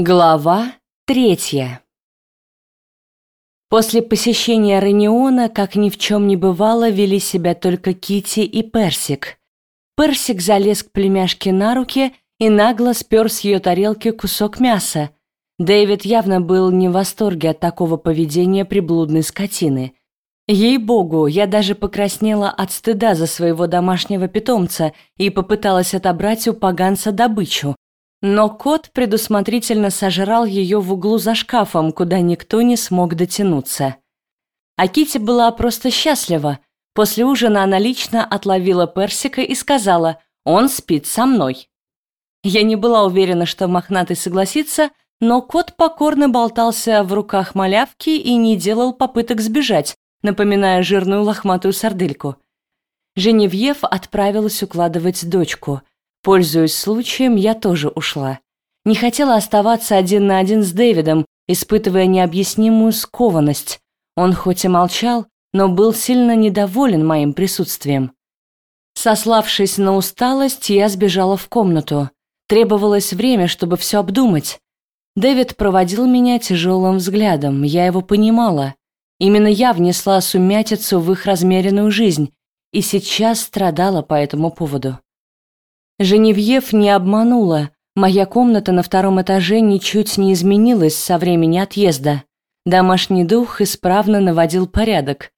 Глава третья После посещения Рениона, как ни в чем не бывало, вели себя только Кити и Персик. Персик залез к племяшке на руки и нагло спер с ее тарелки кусок мяса. Дэвид явно был не в восторге от такого поведения приблудной скотины. Ей-богу, я даже покраснела от стыда за своего домашнего питомца и попыталась отобрать у поганца добычу, но кот предусмотрительно сожрал ее в углу за шкафом, куда никто не смог дотянуться. А Кити была просто счастлива. После ужина она лично отловила Персика и сказала «Он спит со мной». Я не была уверена, что мохнатый согласится, но кот покорно болтался в руках малявки и не делал попыток сбежать, напоминая жирную лохматую сардельку. Женевьев отправилась укладывать дочку. Пользуясь случаем, я тоже ушла. Не хотела оставаться один на один с Дэвидом, испытывая необъяснимую скованность. Он хоть и молчал, но был сильно недоволен моим присутствием. Сославшись на усталость, я сбежала в комнату. Требовалось время, чтобы все обдумать. Дэвид проводил меня тяжелым взглядом, я его понимала. Именно я внесла сумятицу в их размеренную жизнь и сейчас страдала по этому поводу. Женевьев не обманула. Моя комната на втором этаже ничуть не изменилась со времени отъезда. Домашний дух исправно наводил порядок.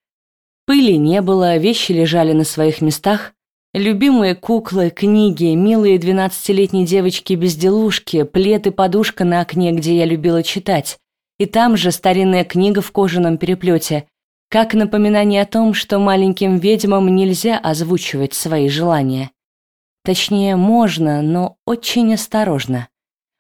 Пыли не было, вещи лежали на своих местах. Любимые куклы, книги, милые двенадцатилетние девочки-безделушки, плед и подушка на окне, где я любила читать. И там же старинная книга в кожаном переплете, как напоминание о том, что маленьким ведьмам нельзя озвучивать свои желания. Точнее, можно, но очень осторожно.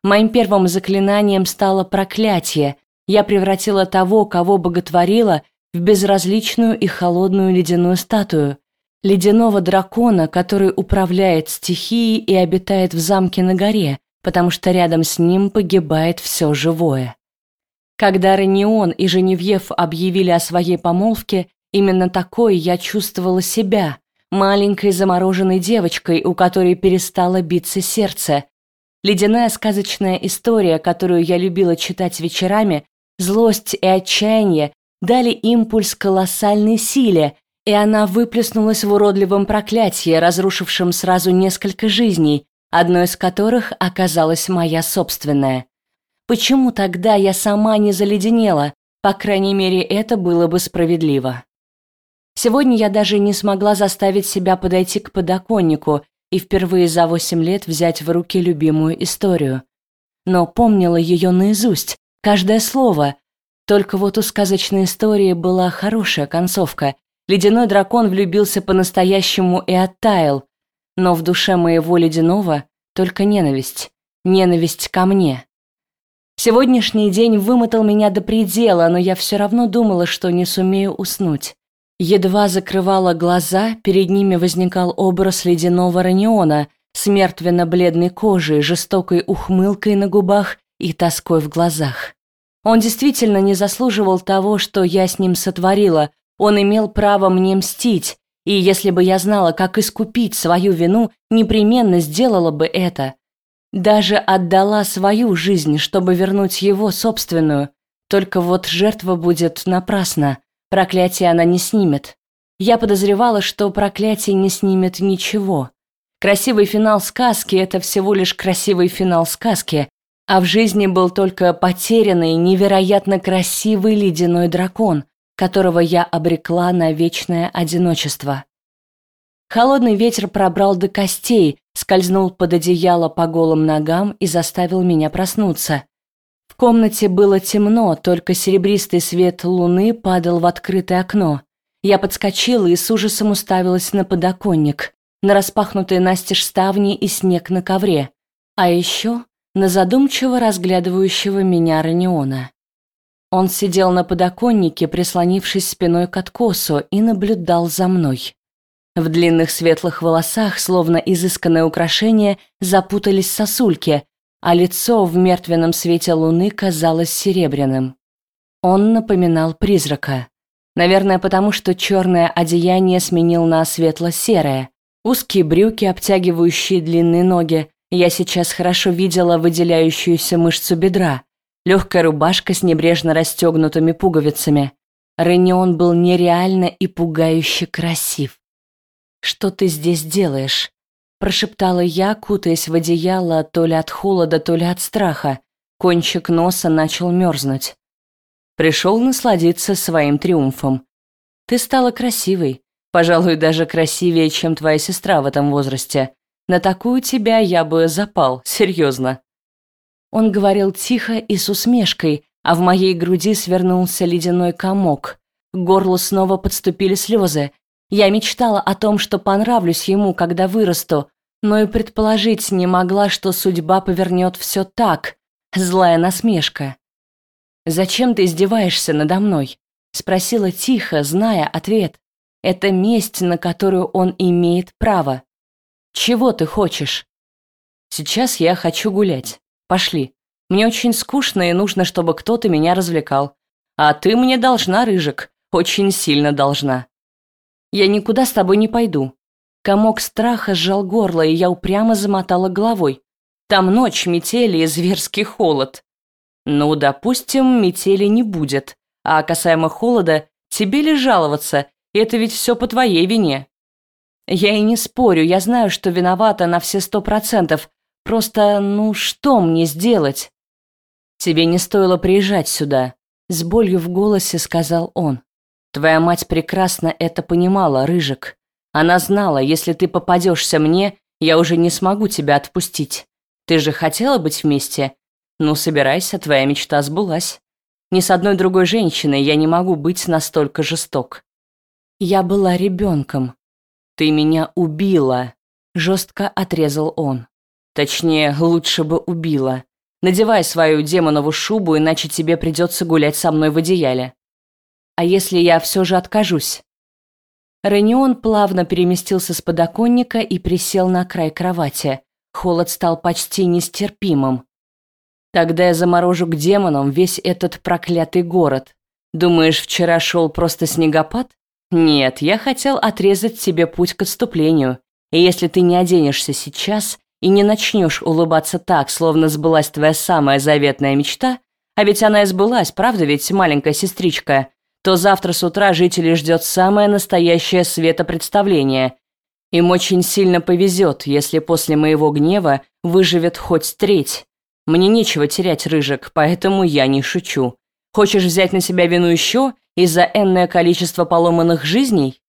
Моим первым заклинанием стало проклятие. Я превратила того, кого боготворила, в безразличную и холодную ледяную статую. Ледяного дракона, который управляет стихией и обитает в замке на горе, потому что рядом с ним погибает все живое. Когда Ренион и Женевьев объявили о своей помолвке, именно такой я чувствовала себя, маленькой замороженной девочкой, у которой перестало биться сердце. Ледяная сказочная история, которую я любила читать вечерами, злость и отчаяние дали импульс колоссальной силе, и она выплеснулась в уродливом проклятии, разрушившем сразу несколько жизней, одной из которых оказалась моя собственная. Почему тогда я сама не заледенела? По крайней мере, это было бы справедливо. Сегодня я даже не смогла заставить себя подойти к подоконнику и впервые за восемь лет взять в руки любимую историю. Но помнила ее наизусть, каждое слово. Только вот у сказочной истории была хорошая концовка. Ледяной дракон влюбился по-настоящему и оттаял. Но в душе моего ледяного только ненависть. Ненависть ко мне. Сегодняшний день вымотал меня до предела, но я все равно думала, что не сумею уснуть. Едва закрывала глаза, перед ними возникал образ ледяного раниона с мертвенно-бледной кожей, жестокой ухмылкой на губах и тоской в глазах. Он действительно не заслуживал того, что я с ним сотворила, он имел право мне мстить, и если бы я знала, как искупить свою вину, непременно сделала бы это. Даже отдала свою жизнь, чтобы вернуть его собственную. Только вот жертва будет напрасна. Проклятие она не снимет. Я подозревала, что проклятие не снимет ничего. Красивый финал сказки — это всего лишь красивый финал сказки, а в жизни был только потерянный, невероятно красивый ледяной дракон, которого я обрекла на вечное одиночество. Холодный ветер пробрал до костей, скользнул под одеяло по голым ногам и заставил меня проснуться комнате было темно, только серебристый свет луны падал в открытое окно. Я подскочила и с ужасом уставилась на подоконник, на распахнутые настежь ставни и снег на ковре, а еще на задумчиво разглядывающего меня Раниона. Он сидел на подоконнике, прислонившись спиной к откосу, и наблюдал за мной. В длинных светлых волосах, словно изысканное украшение, запутались сосульки, а лицо в мертвенном свете луны казалось серебряным. Он напоминал призрака. Наверное, потому что черное одеяние сменил на светло-серое. Узкие брюки, обтягивающие длинные ноги, Я сейчас хорошо видела выделяющуюся мышцу бедра, легкая рубашка с небрежно расстегнутыми пуговицами. Ренион был нереально и пугающе красив. «Что ты здесь делаешь?» Прошептала я, кутаясь в одеяло то ли от холода, то ли от страха. Кончик носа начал мерзнуть. Пришел насладиться своим триумфом. Ты стала красивой. Пожалуй, даже красивее, чем твоя сестра в этом возрасте. На такую тебя я бы запал, серьезно. Он говорил тихо и с усмешкой, а в моей груди свернулся ледяной комок. К горлу снова подступили слезы. Я мечтала о том, что понравлюсь ему, когда вырасту, но и предположить не могла, что судьба повернет все так. Злая насмешка. «Зачем ты издеваешься надо мной?» Спросила тихо, зная ответ. Это месть, на которую он имеет право. «Чего ты хочешь?» «Сейчас я хочу гулять. Пошли. Мне очень скучно и нужно, чтобы кто-то меня развлекал. А ты мне должна, Рыжик, очень сильно должна». Я никуда с тобой не пойду. Комок страха сжал горло, и я упрямо замотала головой. Там ночь, метели и зверский холод. Ну, допустим, метели не будет. А касаемо холода, тебе ли жаловаться? Это ведь все по твоей вине. Я и не спорю, я знаю, что виновата на все сто процентов. Просто, ну, что мне сделать? Тебе не стоило приезжать сюда, с болью в голосе сказал он. Твоя мать прекрасно это понимала, Рыжик. Она знала, если ты попадешься мне, я уже не смогу тебя отпустить. Ты же хотела быть вместе? Ну, собирайся, твоя мечта сбылась. Ни с одной другой женщиной я не могу быть настолько жесток. Я была ребенком. Ты меня убила, жестко отрезал он. Точнее, лучше бы убила. Надевай свою демонову шубу, иначе тебе придется гулять со мной в одеяле. А если я все же откажусь? Ренион плавно переместился с подоконника и присел на край кровати. Холод стал почти нестерпимым. Тогда я заморожу к демонам весь этот проклятый город. Думаешь, вчера шел просто снегопад? Нет, я хотел отрезать тебе путь к отступлению. И если ты не оденешься сейчас и не начнешь улыбаться так, словно сбылась твоя самая заветная мечта, а ведь она и сбылась, правда ведь, маленькая сестричка, то завтра с утра жителей ждет самое настоящее светопредставление. Им очень сильно повезет, если после моего гнева выживет хоть треть. Мне нечего терять, Рыжик, поэтому я не шучу. Хочешь взять на себя вину еще из-за энное количество поломанных жизней?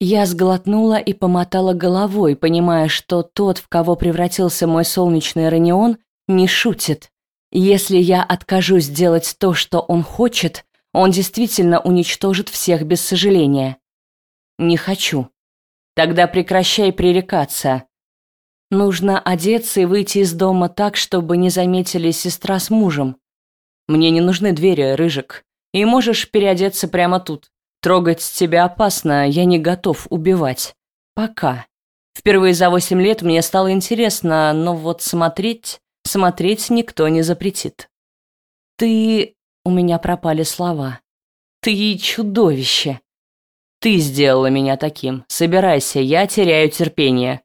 Я сглотнула и помотала головой, понимая, что тот, в кого превратился мой солнечный ранион, не шутит. Если я откажусь делать то, что он хочет, он действительно уничтожит всех без сожаления. Не хочу. Тогда прекращай пререкаться. Нужно одеться и выйти из дома так, чтобы не заметили сестра с мужем. Мне не нужны двери, Рыжик. И можешь переодеться прямо тут. Трогать тебя опасно, я не готов убивать. Пока. Впервые за восемь лет мне стало интересно, но вот смотреть... Смотреть никто не запретит. Ты... У меня пропали слова. «Ты чудовище!» «Ты сделала меня таким. Собирайся, я теряю терпение».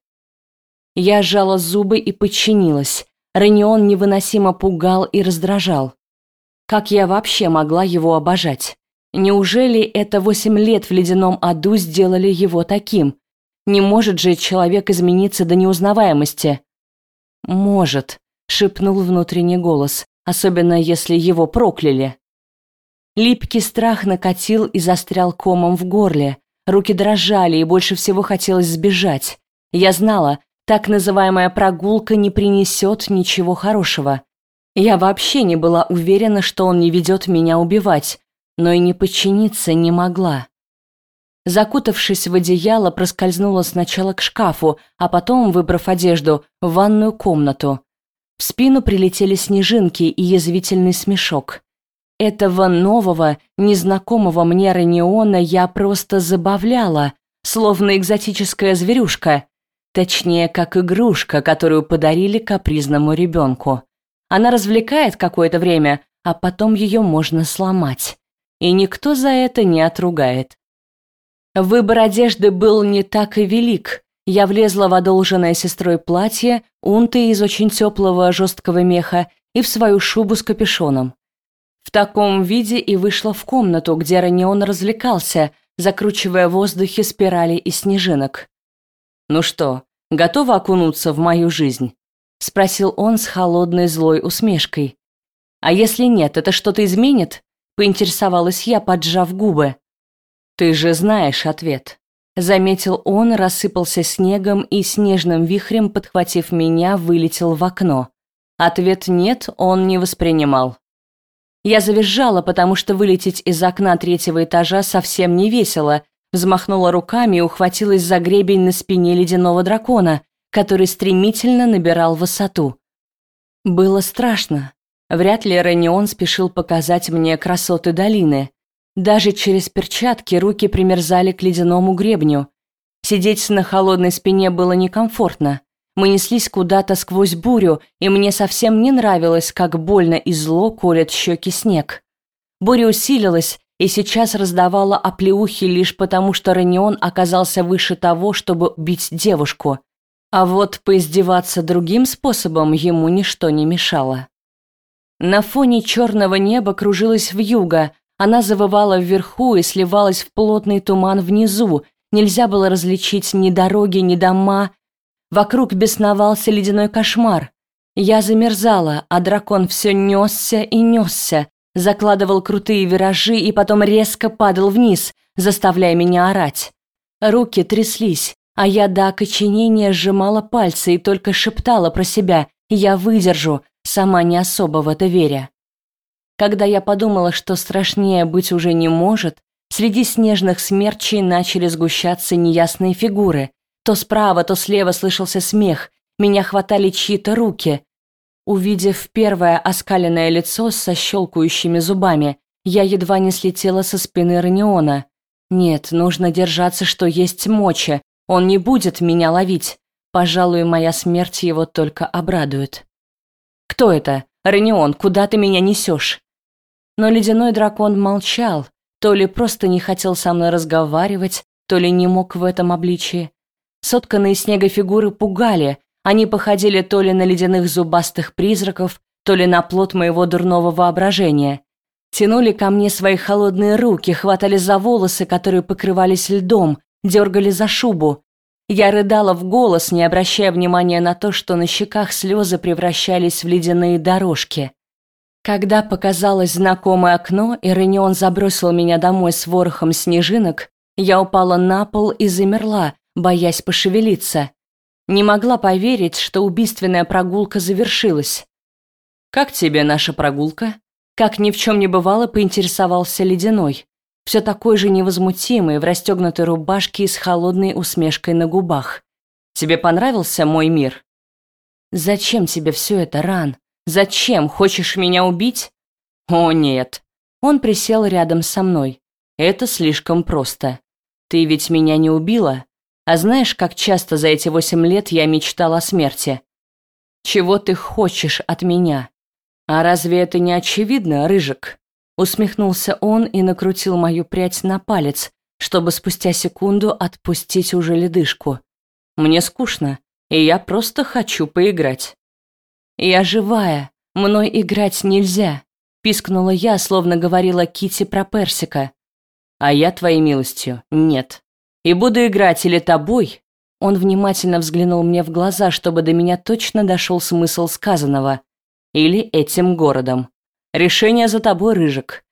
Я сжала зубы и подчинилась. Ренион невыносимо пугал и раздражал. Как я вообще могла его обожать? Неужели это восемь лет в ледяном аду сделали его таким? Не может же человек измениться до неузнаваемости? «Может», — шепнул внутренний голос особенно если его прокляли. Липкий страх накатил и застрял комом в горле. Руки дрожали, и больше всего хотелось сбежать. Я знала, так называемая прогулка не принесет ничего хорошего. Я вообще не была уверена, что он не ведет меня убивать, но и не подчиниться не могла. Закутавшись в одеяло, проскользнула сначала к шкафу, а потом, выбрав одежду, в ванную комнату. В спину прилетели снежинки и язвительный смешок. Этого нового, незнакомого мне раниона я просто забавляла, словно экзотическая зверюшка. Точнее, как игрушка, которую подарили капризному ребенку. Она развлекает какое-то время, а потом ее можно сломать. И никто за это не отругает. Выбор одежды был не так и велик. Я влезла в одолженное сестрой платье, унты из очень теплого жесткого меха и в свою шубу с капюшоном. В таком виде и вышла в комнату, где Ранион развлекался, закручивая в воздухе спирали из снежинок. «Ну что, готова окунуться в мою жизнь?» — спросил он с холодной злой усмешкой. «А если нет, это что-то изменит?» — поинтересовалась я, поджав губы. «Ты же знаешь ответ». Заметил он, рассыпался снегом и снежным вихрем, подхватив меня, вылетел в окно. Ответ «нет» он не воспринимал. Я завизжала, потому что вылететь из окна третьего этажа совсем не весело, взмахнула руками и ухватилась за гребень на спине ледяного дракона, который стремительно набирал высоту. Было страшно. Вряд ли Ренион спешил показать мне красоты долины. Даже через перчатки руки примерзали к ледяному гребню. Сидеть на холодной спине было некомфортно. Мы неслись куда-то сквозь бурю, и мне совсем не нравилось, как больно и зло колет щеки снег. Буря усилилась, и сейчас раздавала оплеухи лишь потому, что Ранион оказался выше того, чтобы убить девушку. А вот поиздеваться другим способом ему ничто не мешало. На фоне черного неба кружилась вьюга, она завывала вверху и сливалась в плотный туман внизу. Нельзя было различить ни дороги, ни дома. Вокруг бесновался ледяной кошмар. Я замерзала, а дракон все несся и несся, закладывал крутые виражи и потом резко падал вниз, заставляя меня орать. Руки тряслись, а я до окоченения сжимала пальцы и только шептала про себя «Я выдержу», сама не особо в это веря. Когда я подумала, что страшнее быть уже не может, среди снежных смерчей начали сгущаться неясные фигуры. То справа, то слева слышался смех, меня хватали чьи-то руки. Увидев первое оскаленное лицо со щелкающими зубами, я едва не слетела со спины Раниона. Нет, нужно держаться, что есть мочи. Он не будет меня ловить. Пожалуй, моя смерть его только обрадует. «Кто это? Ранион, куда ты меня несешь?» Но ледяной дракон молчал, то ли просто не хотел со мной разговаривать, то ли не мог в этом обличии. Сотканные снега фигуры пугали, они походили то ли на ледяных зубастых призраков, то ли на плод моего дурного воображения. Тянули ко мне свои холодные руки, хватали за волосы, которые покрывались льдом, дергали за шубу. Я рыдала в голос, не обращая внимания на то, что на щеках слезы превращались в ледяные дорожки. Когда показалось знакомое окно, и Ренион забросил меня домой с ворохом снежинок, я упала на пол и замерла, боясь пошевелиться. Не могла поверить, что убийственная прогулка завершилась. «Как тебе наша прогулка?» Как ни в чем не бывало, поинтересовался Ледяной. Все такой же невозмутимый, в расстегнутой рубашке и с холодной усмешкой на губах. «Тебе понравился мой мир?» «Зачем тебе все это, Ран?» Зачем? Хочешь меня убить? О, нет. Он присел рядом со мной. Это слишком просто. Ты ведь меня не убила? А знаешь, как часто за эти восемь лет я мечтал о смерти? Чего ты хочешь от меня? А разве это не очевидно, Рыжик? Усмехнулся он и накрутил мою прядь на палец, чтобы спустя секунду отпустить уже ледышку. Мне скучно, и я просто хочу поиграть. «Я живая, мной играть нельзя», — пискнула я, словно говорила Кити про персика. «А я, твоей милостью, нет. И буду играть или тобой...» Он внимательно взглянул мне в глаза, чтобы до меня точно дошел смысл сказанного. «Или этим городом. Решение за тобой, Рыжик.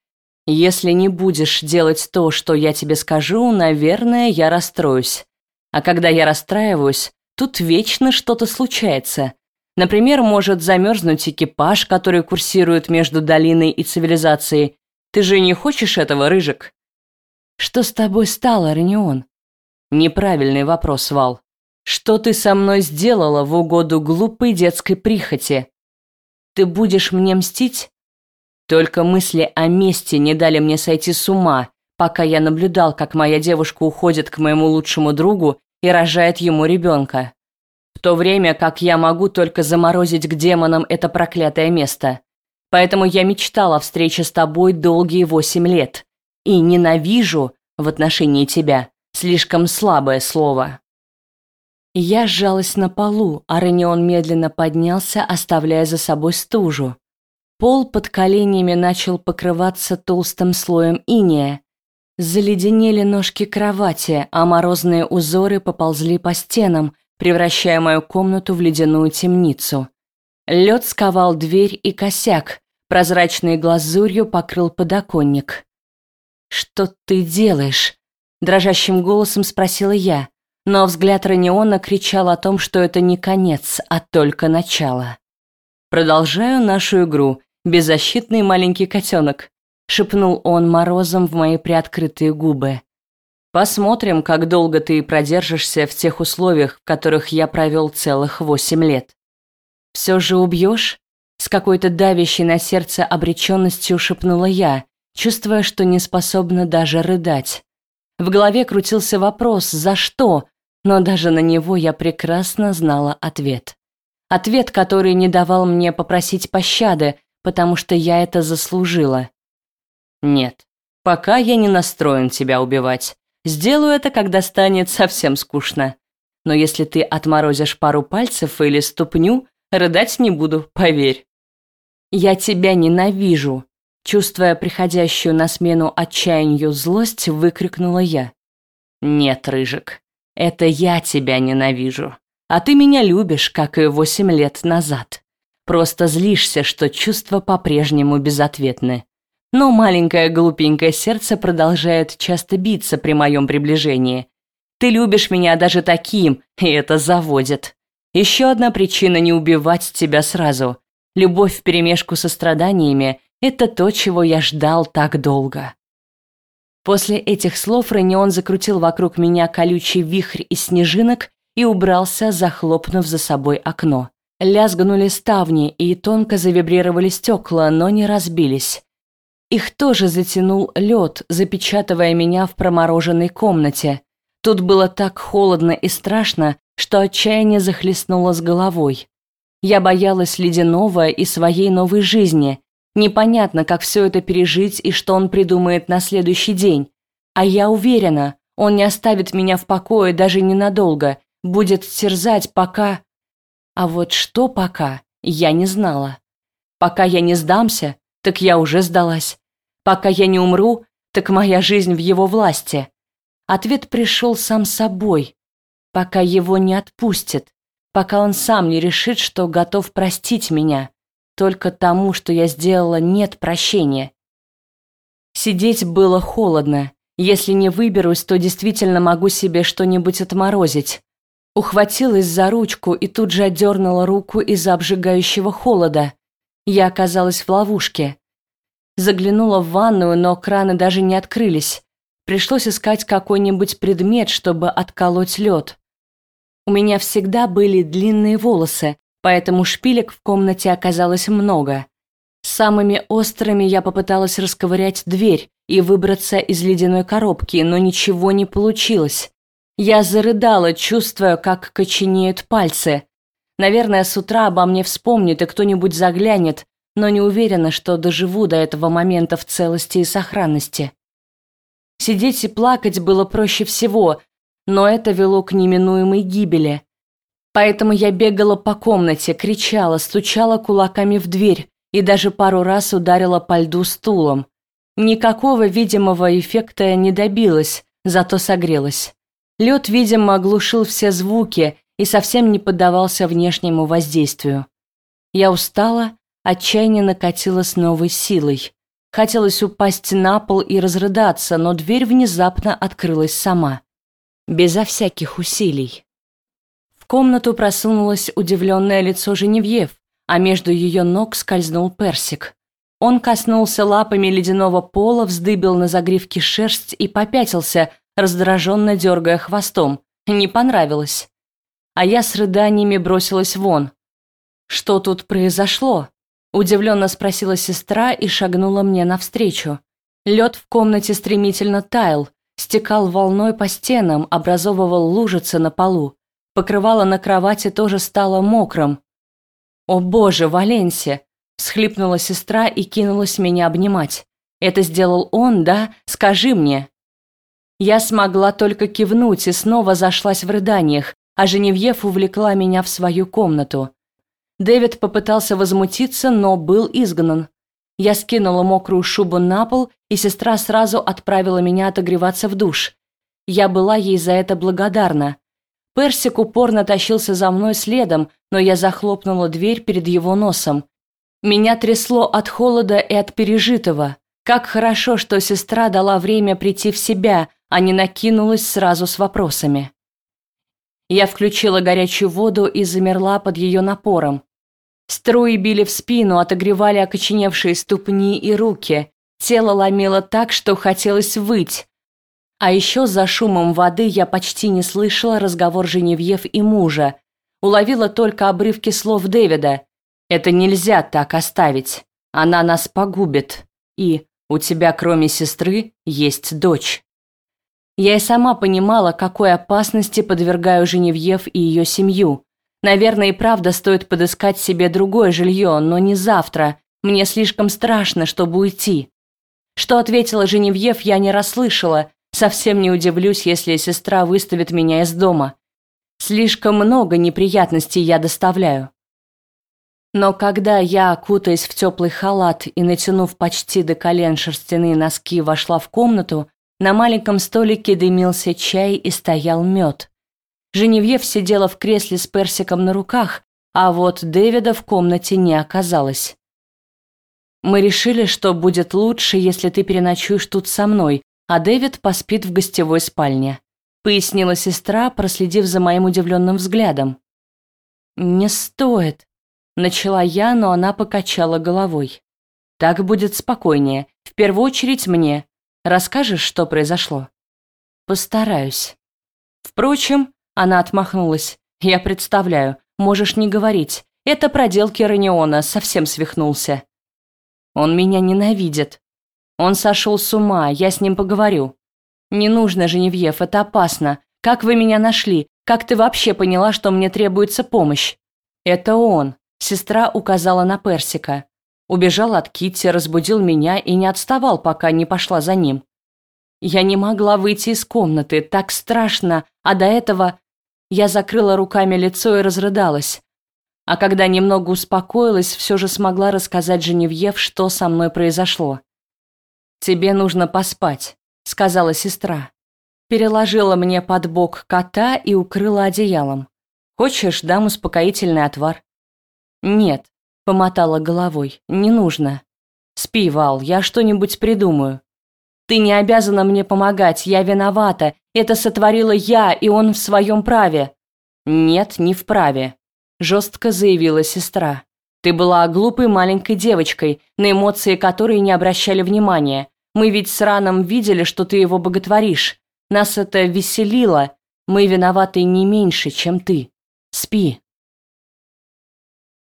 Если не будешь делать то, что я тебе скажу, наверное, я расстроюсь. А когда я расстраиваюсь, тут вечно что-то случается. Например, может замерзнуть экипаж, который курсирует между долиной и цивилизацией. Ты же не хочешь этого, Рыжик? Что с тобой стало, Ренион? Неправильный вопрос, Вал. Что ты со мной сделала в угоду глупой детской прихоти? Ты будешь мне мстить? Только мысли о мести не дали мне сойти с ума, пока я наблюдал, как моя девушка уходит к моему лучшему другу и рожает ему ребенка то время как я могу только заморозить к демонам это проклятое место. Поэтому я мечтала о встрече с тобой долгие восемь лет. И ненавижу в отношении тебя слишком слабое слово. Я сжалась на полу, а Ренион медленно поднялся, оставляя за собой стужу. Пол под коленями начал покрываться толстым слоем иния. Заледенели ножки кровати, а морозные узоры поползли по стенам, превращая мою комнату в ледяную темницу. Лед сковал дверь и косяк, прозрачной глазурью покрыл подоконник. «Что ты делаешь?» – дрожащим голосом спросила я но взгляд Раниона кричал о том, что это не конец, а только начало. «Продолжаю нашу игру, беззащитный маленький котенок», — шепнул он морозом в мои приоткрытые губы. «Посмотрим, как долго ты продержишься в тех условиях, в которых я провел целых восемь лет. Все же убьешь?» С какой-то давящей на сердце обреченностью шепнула я, чувствуя, что не способна даже рыдать. В голове крутился вопрос «За что?», но даже на него я прекрасно знала ответ. Ответ, который не давал мне попросить пощады, потому что я это заслужила. Нет, пока я не настроен тебя убивать. Сделаю это, когда станет совсем скучно. Но если ты отморозишь пару пальцев или ступню, рыдать не буду, поверь. Я тебя ненавижу, чувствуя приходящую на смену отчаянию злость, выкрикнула я. Нет, рыжик, это я тебя ненавижу. А ты меня любишь, как и восемь лет назад. Просто злишься, что чувства по-прежнему безответны. Но маленькое глупенькое сердце продолжает часто биться при моем приближении. Ты любишь меня даже таким, и это заводит. Еще одна причина не убивать тебя сразу. Любовь вперемешку со страданиями – это то, чего я ждал так долго. После этих слов Ренион закрутил вокруг меня колючий вихрь из снежинок и убрался, захлопнув за собой окно. Лязгнули ставни и тонко завибрировали стекла, но не разбились. Их тоже затянул лед, запечатывая меня в промороженной комнате. Тут было так холодно и страшно, что отчаяние захлестнуло с головой. Я боялась ледяного и своей новой жизни, Непонятно, как все это пережить и что он придумает на следующий день. А я уверена, он не оставит меня в покое даже ненадолго, будет терзать пока... А вот что пока, я не знала. Пока я не сдамся, так я уже сдалась. Пока я не умру, так моя жизнь в его власти. Ответ пришел сам собой. Пока его не отпустит, пока он сам не решит, что готов простить меня. Только тому, что я сделала, нет прощения. Сидеть было холодно. Если не выберусь, то действительно могу себе что-нибудь отморозить. Ухватилась за ручку и тут же отдернула руку из-за обжигающего холода. Я оказалась в ловушке. Заглянула в ванную, но краны даже не открылись. Пришлось искать какой-нибудь предмет, чтобы отколоть лед. У меня всегда были длинные волосы, поэтому шпилек в комнате оказалось много. Самыми острыми я попыталась расковырять дверь и выбраться из ледяной коробки, но ничего не получилось. Я зарыдала, чувствуя, как коченеют пальцы. Наверное, с утра обо мне вспомнит и кто-нибудь заглянет, но не уверена, что доживу до этого момента в целости и сохранности. Сидеть и плакать было проще всего, но это вело к неминуемой гибели. Поэтому я бегала по комнате, кричала, стучала кулаками в дверь и даже пару раз ударила по льду стулом. Никакого видимого эффекта не добилась, зато согрелась. Лед, видимо, оглушил все звуки и совсем не поддавался внешнему воздействию. Я устала, отчаяние накатило с новой силой. Хотелось упасть на пол и разрыдаться, но дверь внезапно открылась сама. Безо всяких усилий комнату просунулось удивленное лицо Женевьев, а между ее ног скользнул персик. Он коснулся лапами ледяного пола, вздыбил на загривке шерсть и попятился, раздраженно дергая хвостом. Не понравилось. А я с рыданиями бросилась вон. «Что тут произошло?» Удивленно спросила сестра и шагнула мне навстречу. Лед в комнате стремительно таял, стекал волной по стенам, образовывал лужицы на полу. Покрывало на кровати тоже стало мокрым. «О боже, Валенсия!» – всхлипнула сестра и кинулась меня обнимать. «Это сделал он, да? Скажи мне!» Я смогла только кивнуть и снова зашлась в рыданиях, а Женевьев увлекла меня в свою комнату. Дэвид попытался возмутиться, но был изгнан. Я скинула мокрую шубу на пол, и сестра сразу отправила меня отогреваться в душ. Я была ей за это благодарна. Персик упорно тащился за мной следом, но я захлопнула дверь перед его носом. Меня трясло от холода и от пережитого. Как хорошо, что сестра дала время прийти в себя, а не накинулась сразу с вопросами. Я включила горячую воду и замерла под ее напором. Струи били в спину, отогревали окоченевшие ступни и руки. Тело ломило так, что хотелось выть. А еще за шумом воды я почти не слышала разговор Женевьев и мужа. Уловила только обрывки слов Дэвида. «Это нельзя так оставить. Она нас погубит. И у тебя, кроме сестры, есть дочь». Я и сама понимала, какой опасности подвергаю Женевьев и ее семью. Наверное, и правда стоит подыскать себе другое жилье, но не завтра. Мне слишком страшно, чтобы уйти. Что ответила Женевьев, я не расслышала. Совсем не удивлюсь, если сестра выставит меня из дома. Слишком много неприятностей я доставляю. Но когда я, кутаясь в теплый халат и натянув почти до колен шерстяные носки, вошла в комнату, на маленьком столике дымился чай и стоял мед. Женевьев сидела в кресле с персиком на руках, а вот Дэвида в комнате не оказалось. «Мы решили, что будет лучше, если ты переночуешь тут со мной, а Дэвид поспит в гостевой спальне», пояснила сестра, проследив за моим удивленным взглядом. «Не стоит», — начала я, но она покачала головой. «Так будет спокойнее. В первую очередь мне. Расскажешь, что произошло?» «Постараюсь. Впрочем, она отмахнулась. «Я представляю. Можешь не говорить. Это проделки Раниона. Совсем свихнулся. Он меня ненавидит. Он сошел с ума. Я с ним поговорю. Не нужно, Женевьев, это опасно. Как вы меня нашли? Как ты вообще поняла, что мне требуется помощь? Это он. Сестра указала на Персика. Убежал от Китти, разбудил меня и не отставал, пока не пошла за ним. Я не могла выйти из комнаты, так страшно, а до этого я закрыла руками лицо и разрыдалась. А когда немного успокоилась, все же смогла рассказать Женевьев, что со мной произошло. «Тебе нужно поспать», — сказала сестра. Переложила мне под бок кота и укрыла одеялом. «Хочешь, дам успокоительный отвар?» «Нет», — помотала головой, — «не нужно». «Спи, Вал, я что-нибудь придумаю». «Ты не обязана мне помогать, я виновата, это сотворила я, и он в своем праве». «Нет, не вправе», – жестко заявила сестра. «Ты была глупой маленькой девочкой, на эмоции которой не обращали внимания. Мы ведь с Раном видели, что ты его боготворишь. Нас это веселило. Мы виноваты не меньше, чем ты. Спи».